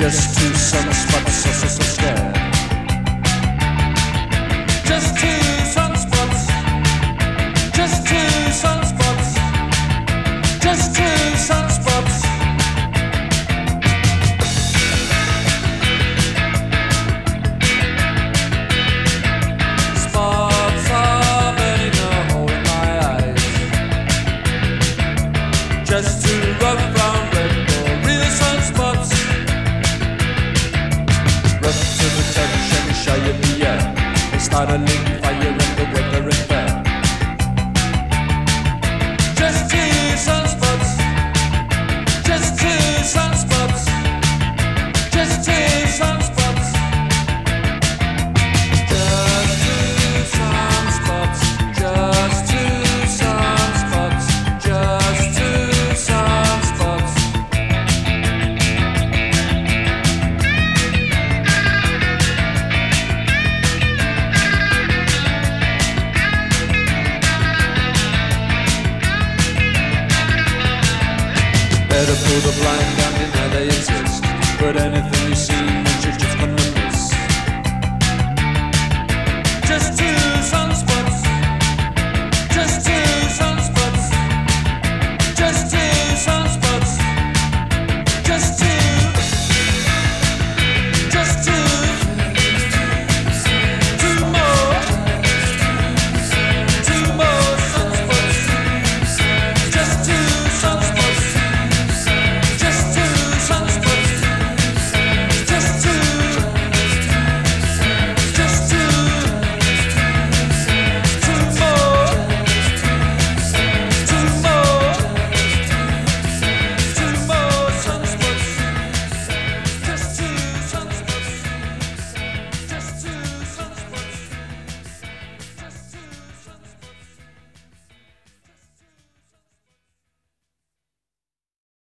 Just two sunspots, so, so, so scared. Just two Startling fire and the weather is fair. Just Better pull the blind down, deny they exist. But anything you see, you should just